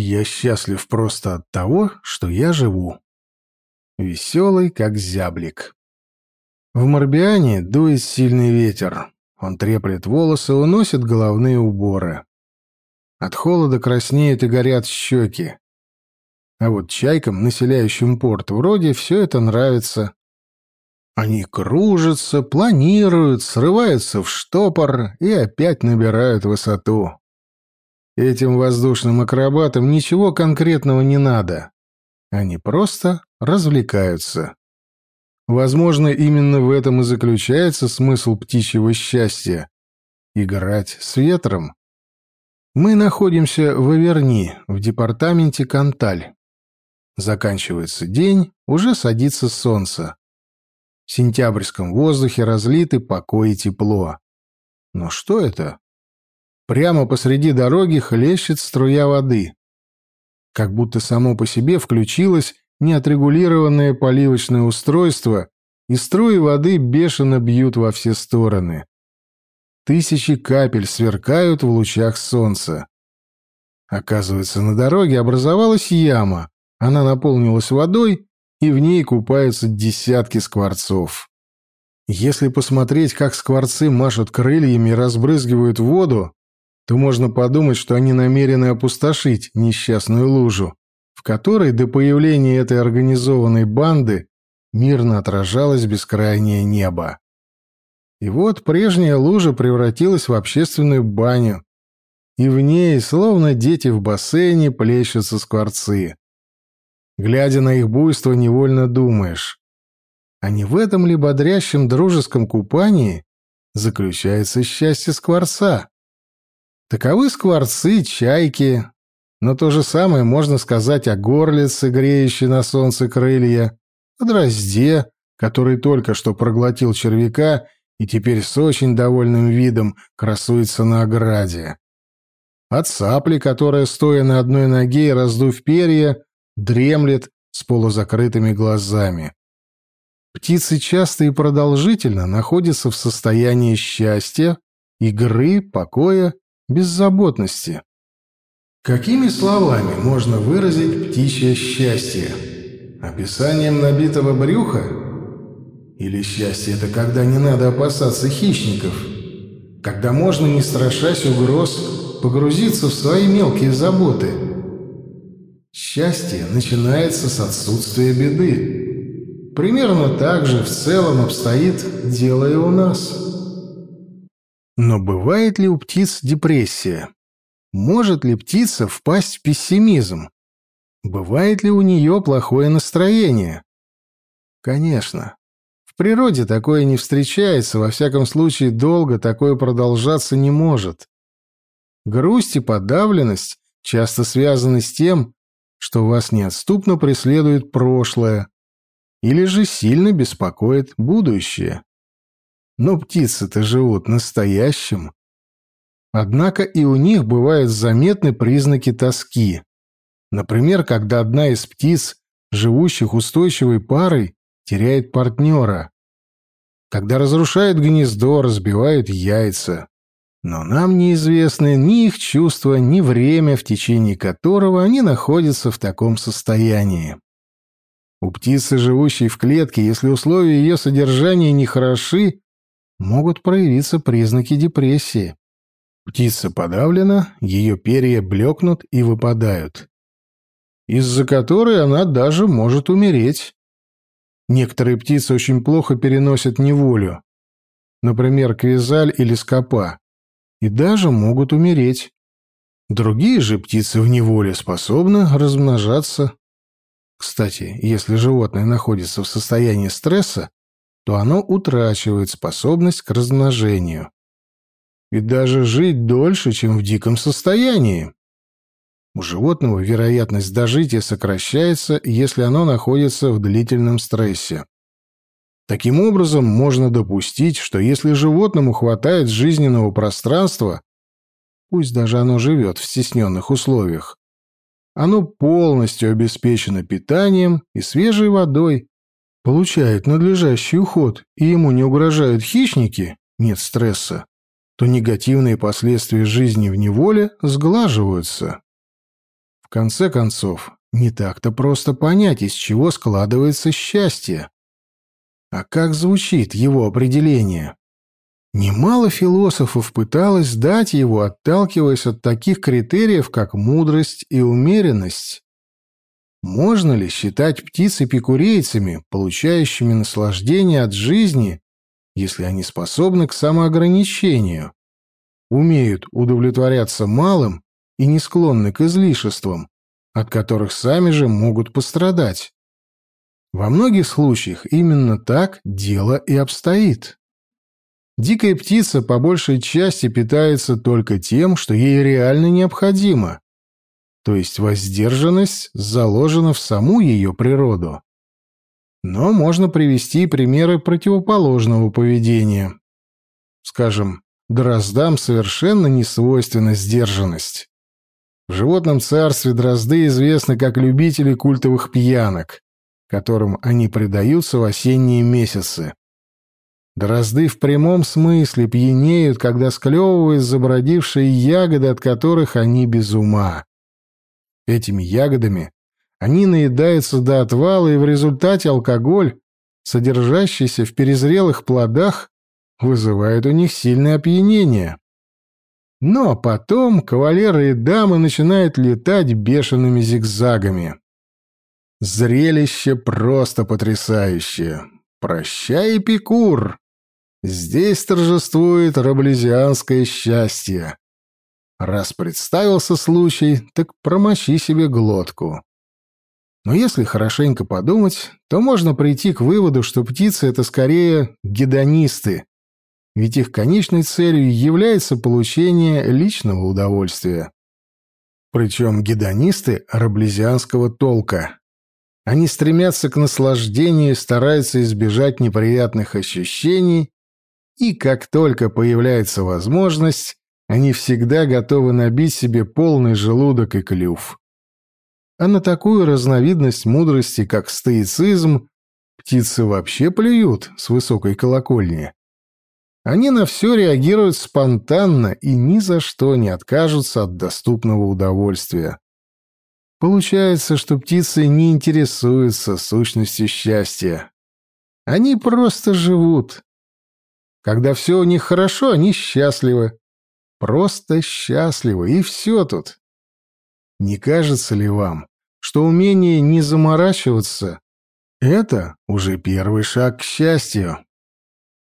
Я счастлив просто от того, что я живу. Веселый, как зяблик. В Морбиане дует сильный ветер. Он треплет волосы, уносит головные уборы. От холода краснеют и горят щеки. А вот чайкам, населяющим порт, вроде все это нравится. Они кружатся, планируют, срываются в штопор и опять набирают высоту. Этим воздушным акробатам ничего конкретного не надо. Они просто развлекаются. Возможно, именно в этом и заключается смысл птичьего счастья — играть с ветром. Мы находимся в Аверни, в департаменте Канталь. Заканчивается день, уже садится солнце. В сентябрьском воздухе разлиты покой и тепло. Но что это? Прямо посреди дороги хлещет струя воды. Как будто само по себе включилось неотрегулированное поливочное устройство, и струи воды бешено бьют во все стороны. Тысячи капель сверкают в лучах солнца. Оказывается, на дороге образовалась яма, она наполнилась водой, и в ней купаются десятки скворцов. Если посмотреть, как скворцы машут крыльями и разбрызгивают воду, то можно подумать, что они намерены опустошить несчастную лужу, в которой до появления этой организованной банды мирно отражалось бескрайнее небо. И вот прежняя лужа превратилась в общественную баню, и в ней, словно дети в бассейне, плещутся скворцы. Глядя на их буйство, невольно думаешь, а не в этом ли бодрящем дружеском купании заключается счастье скворца? Таковы скворцы, чайки, но то же самое можно сказать о горлице, греющей на солнце крылья, о дрозде, который только что проглотил червяка и теперь с очень довольным видом красуется на ограде. От цапли, которая, стоя на одной ноге и раздув перья, дремлет с полузакрытыми глазами. Птицы часто и продолжительно находятся в состоянии счастья, игры, покоя, беззаботности. Какими словами можно выразить птичье счастье? Описанием набитого брюха? Или счастье — это когда не надо опасаться хищников? Когда можно, не страшась угроз, погрузиться в свои мелкие заботы — Счастье начинается с отсутствия беды. Примерно так же в целом обстоит дело и у нас. Но бывает ли у птиц депрессия? Может ли птица впасть в пессимизм? Бывает ли у нее плохое настроение? Конечно. В природе такое не встречается, во всяком случае долго такое продолжаться не может. Грусть и подавленность часто связаны с тем, что вас неотступно преследует прошлое или же сильно беспокоит будущее. Но птицы-то живут настоящим. Однако и у них бывают заметны признаки тоски. Например, когда одна из птиц, живущих устойчивой парой, теряет партнера. Когда разрушает гнездо, разбивают яйца но нам неизвестны ни их чувства, ни время, в течение которого они находятся в таком состоянии. У птицы, живущей в клетке, если условия ее содержания не хороши, могут проявиться признаки депрессии. Птица подавлена, ее перья блекнут и выпадают, из-за которой она даже может умереть. Некоторые птицы очень плохо переносят неволю, например, квизаль или скопа и даже могут умереть. Другие же птицы в неволе способны размножаться. Кстати, если животное находится в состоянии стресса, то оно утрачивает способность к размножению. И даже жить дольше, чем в диком состоянии. У животного вероятность дожития сокращается, если оно находится в длительном стрессе. Таким образом, можно допустить, что если животному хватает жизненного пространства, пусть даже оно живет в стесненных условиях, оно полностью обеспечено питанием и свежей водой, получает надлежащий уход, и ему не угрожают хищники, нет стресса, то негативные последствия жизни в неволе сглаживаются. В конце концов, не так-то просто понять, из чего складывается счастье. А как звучит его определение? Немало философов пыталось дать его, отталкиваясь от таких критериев, как мудрость и умеренность. Можно ли считать птиц эпикурейцами, получающими наслаждение от жизни, если они способны к самоограничению, умеют удовлетворяться малым и не склонны к излишествам, от которых сами же могут пострадать? Во многих случаях именно так дело и обстоит. Дикая птица по большей части питается только тем, что ей реально необходимо, то есть воздержанность заложена в саму ее природу. Но можно привести примеры противоположного поведения. Скажем, дроздам совершенно не свойственна сдержанность. В животном царстве дрозды известны как любители культовых пьянок, которым они предаются в осенние месяцы. Дрозды в прямом смысле пьянеют, когда склевывают забродившие ягоды, от которых они без ума. Этими ягодами они наедаются до отвала, и в результате алкоголь, содержащийся в перезрелых плодах, вызывает у них сильное опьянение. Но потом кавалеры и дамы начинают летать бешеными зигзагами. Зрелище просто потрясающее. Прощай, Эпикур! Здесь торжествует раблезианское счастье. Раз представился случай, так промочи себе глотку. Но если хорошенько подумать, то можно прийти к выводу, что птицы — это скорее гедонисты, ведь их конечной целью является получение личного удовольствия. Причем гедонисты раблезианского толка. Они стремятся к наслаждению, стараются избежать неприятных ощущений, и как только появляется возможность, они всегда готовы набить себе полный желудок и клюв. А на такую разновидность мудрости, как стоицизм, птицы вообще плюют с высокой колокольни. Они на все реагируют спонтанно и ни за что не откажутся от доступного удовольствия. Получается, что птицы не интересуются сущностью счастья. Они просто живут. Когда все у них хорошо, они счастливы. Просто счастливы, и все тут. Не кажется ли вам, что умение не заморачиваться — это уже первый шаг к счастью?